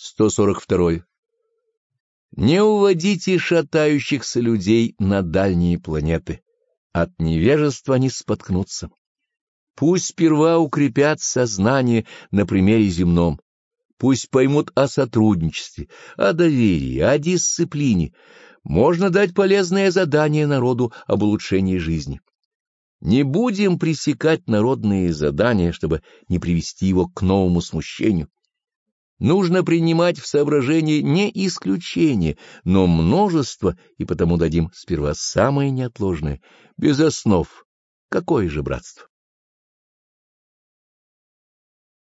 142. Не уводите шатающихся людей на дальние планеты. От невежества они споткнутся. Пусть сперва укрепят сознание на примере земном. Пусть поймут о сотрудничестве, о доверии, о дисциплине. Можно дать полезное задание народу об улучшении жизни. Не будем пресекать народные задания, чтобы не привести его к новому смущению. Нужно принимать в соображение не исключение, но множество, и потому дадим сперва самое неотложное, без основ. Какое же братство?